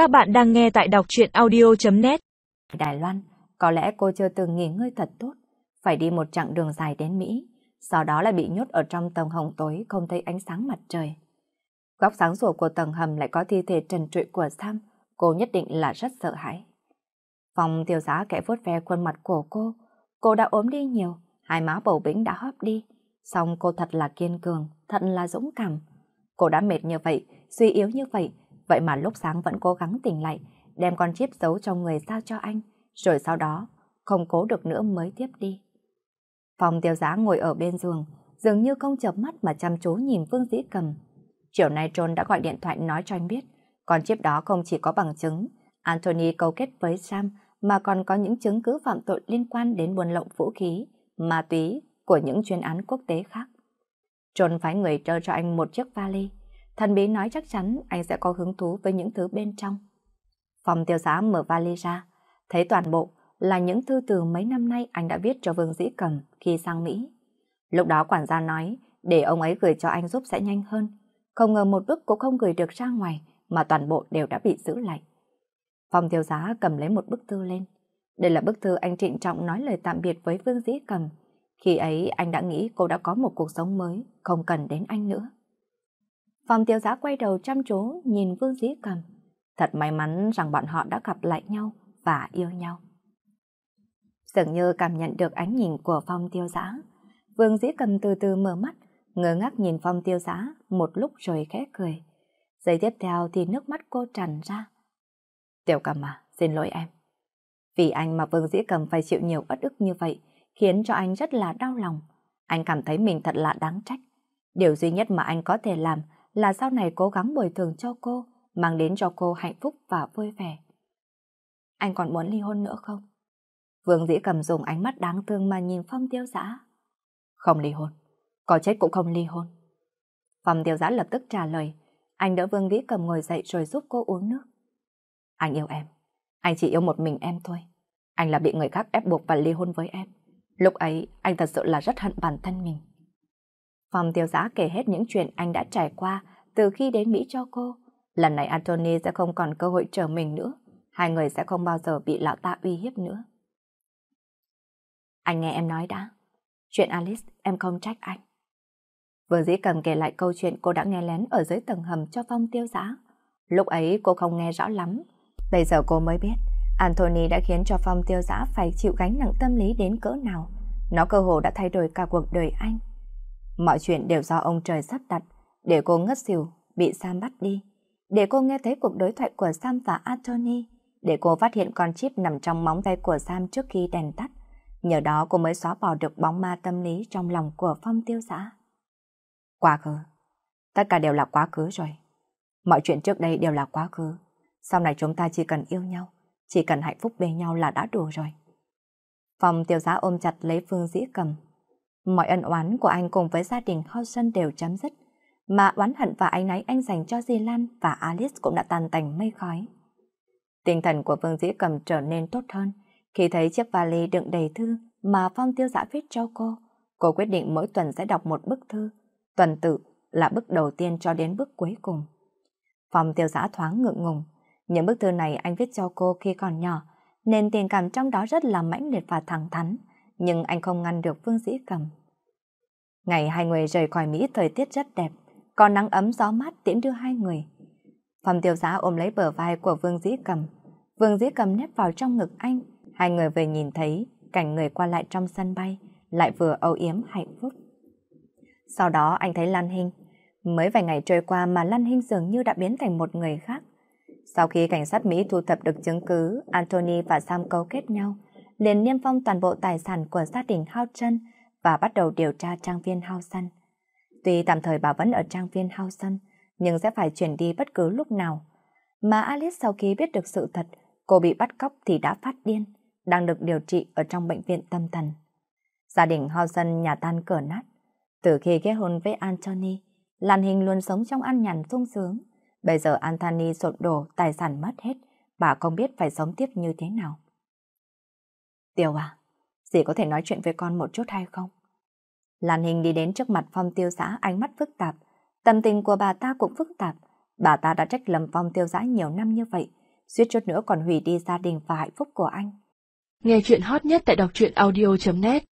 Các bạn đang nghe tại đọc truyện audio.net Đài Loan, có lẽ cô chưa từng nghỉ ngơi thật tốt, phải đi một chặng đường dài đến Mỹ, sau đó lại bị nhốt ở trong tầng hồng tối không thấy ánh sáng mặt trời. Góc sáng sủa của tầng hầm lại có thi thể trần trụi của Sam, cô nhất định là rất sợ hãi. Phòng tiêu giá kẻ vuốt ve khuôn mặt của cô, cô đã ốm đi nhiều, hai má bầu bĩnh đã hóp đi, song cô thật là kiên cường, thật là dũng cảm. Cô đã mệt như vậy, suy yếu như vậy, vậy mà lúc sáng vẫn cố gắng tỉnh lại, đem con chip giấu trong người giao cho anh, rồi sau đó không cố được nữa mới tiếp đi. Phòng tiêu giá ngồi ở bên giường, dường như không chợp mắt mà chăm chú nhìn Vương Dĩ Cầm. Chiều nay John đã gọi điện thoại nói cho anh biết, con chip đó không chỉ có bằng chứng, Anthony câu kết với Sam mà còn có những chứng cứ phạm tội liên quan đến buôn lậu vũ khí, ma túy của những chuyên án quốc tế khác. John phái người trơ cho anh một chiếc vali. Thần bí nói chắc chắn anh sẽ có hứng thú với những thứ bên trong. Phòng tiêu giá mở vali ra, thấy toàn bộ là những thư từ mấy năm nay anh đã viết cho Vương Dĩ Cầm khi sang Mỹ. Lúc đó quản gia nói để ông ấy gửi cho anh giúp sẽ nhanh hơn. Không ngờ một bức cũng không gửi được ra ngoài mà toàn bộ đều đã bị giữ lại. Phòng tiêu giá cầm lấy một bức thư lên. Đây là bức thư anh trịnh trọng nói lời tạm biệt với Vương Dĩ Cầm. Khi ấy anh đã nghĩ cô đã có một cuộc sống mới, không cần đến anh nữa. Phòng tiêu giá quay đầu chăm chú nhìn Vương Dĩ Cầm. Thật may mắn rằng bọn họ đã gặp lại nhau và yêu nhau. Dường như cảm nhận được ánh nhìn của phong tiêu giá. Vương Dĩ Cầm từ từ mở mắt, ngơ ngác nhìn phong tiêu giá một lúc rồi khẽ cười. Giây tiếp theo thì nước mắt cô tràn ra. Tiểu Cầm à, xin lỗi em. Vì anh mà Vương Dĩ Cầm phải chịu nhiều bất ức như vậy, khiến cho anh rất là đau lòng. Anh cảm thấy mình thật là đáng trách. Điều duy nhất mà anh có thể làm là sau này cố gắng bồi thường cho cô, mang đến cho cô hạnh phúc và vui vẻ. Anh còn muốn ly hôn nữa không? Vương Dĩ Cầm dùng ánh mắt đáng thương mà nhìn Phong Tiêu Giã. Không ly hôn, có chết cũng không ly hôn. Phong Tiêu Giã lập tức trả lời, anh đỡ Vương Dĩ Cầm ngồi dậy rồi giúp cô uống nước. Anh yêu em, anh chỉ yêu một mình em thôi. Anh là bị người khác ép buộc và ly hôn với em. Lúc ấy, anh thật sự là rất hận bản thân mình. Phong tiêu giã kể hết những chuyện anh đã trải qua, từ khi đến Mỹ cho cô. Lần này Anthony sẽ không còn cơ hội chờ mình nữa. Hai người sẽ không bao giờ bị lão ta uy hiếp nữa. Anh nghe em nói đã. Chuyện Alice, em không trách anh. Vừa dĩ cầm kể lại câu chuyện cô đã nghe lén ở dưới tầng hầm cho Phong tiêu giã. Lúc ấy cô không nghe rõ lắm. Bây giờ cô mới biết, Anthony đã khiến cho Phong tiêu giã phải chịu gánh nặng tâm lý đến cỡ nào. Nó cơ hồ đã thay đổi cả cuộc đời anh. Mọi chuyện đều do ông trời sắp đặt, để cô ngất xỉu, bị Sam bắt đi. Để cô nghe thấy cuộc đối thoại của Sam và Anthony. Để cô phát hiện con chip nằm trong móng tay của Sam trước khi đèn tắt. Nhờ đó cô mới xóa bỏ được bóng ma tâm lý trong lòng của Phong tiêu giã. Quá khứ. Tất cả đều là quá khứ rồi. Mọi chuyện trước đây đều là quá khứ. Sau này chúng ta chỉ cần yêu nhau, chỉ cần hạnh phúc bên nhau là đã đủ rồi. Phong tiêu Giã ôm chặt lấy Phương Dĩ Cầm. Mọi ân oán của anh cùng với gia đình Hudson đều chấm dứt, mà oán hận và ánh náy anh dành cho Dylan và Alice cũng đã tan tành mây khói. Tinh thần của Vương Dĩ Cầm trở nên tốt hơn khi thấy chiếc vali đựng đầy thư mà Phong tiêu giả viết cho cô. Cô quyết định mỗi tuần sẽ đọc một bức thư, tuần tự là bức đầu tiên cho đến bức cuối cùng. Phong tiêu giả thoáng ngượng ngùng, những bức thư này anh viết cho cô khi còn nhỏ, nên tình cảm trong đó rất là mãnh liệt và thẳng thắn, nhưng anh không ngăn được Vương Dĩ Cầm. Ngày hai người rời khỏi Mỹ thời tiết rất đẹp, có nắng ấm gió mát tiễn đưa hai người. Phòng tiêu giá ôm lấy bờ vai của Vương Dĩ Cầm. Vương Dĩ Cầm nép vào trong ngực anh, hai người về nhìn thấy cảnh người qua lại trong sân bay, lại vừa âu yếm hạnh phúc. Sau đó anh thấy Lan Hinh, mới vài ngày trôi qua mà Lan Hinh dường như đã biến thành một người khác. Sau khi cảnh sát Mỹ thu thập được chứng cứ Anthony và Sam cấu kết nhau, liền niêm phong toàn bộ tài sản của gia đình Houghton và bắt đầu điều tra trang viên Houghton. Tuy tạm thời bà vẫn ở trang viên Houghton, nhưng sẽ phải chuyển đi bất cứ lúc nào. Mà Alice sau khi biết được sự thật, cô bị bắt cóc thì đã phát điên, đang được điều trị ở trong bệnh viện tâm thần. Gia đình Houghton nhà tan cửa nát. Từ khi kết hôn với Anthony, Lan Hình luôn sống trong an nhàn sung sướng. Bây giờ Anthony sụp đổ, tài sản mất hết, bà không biết phải sống tiếp như thế nào. Tiêu à, dì có thể nói chuyện với con một chút hay không? Lan Hình đi đến trước mặt Phong tiêu giã ánh mắt phức tạp. Tâm tình của bà ta cũng phức tạp. Bà ta đã trách lầm Phong tiêu giã nhiều năm như vậy. suýt chút nữa còn hủy đi gia đình và hạnh phúc của anh. Nghe chuyện hot nhất tại đọc truyện audio.net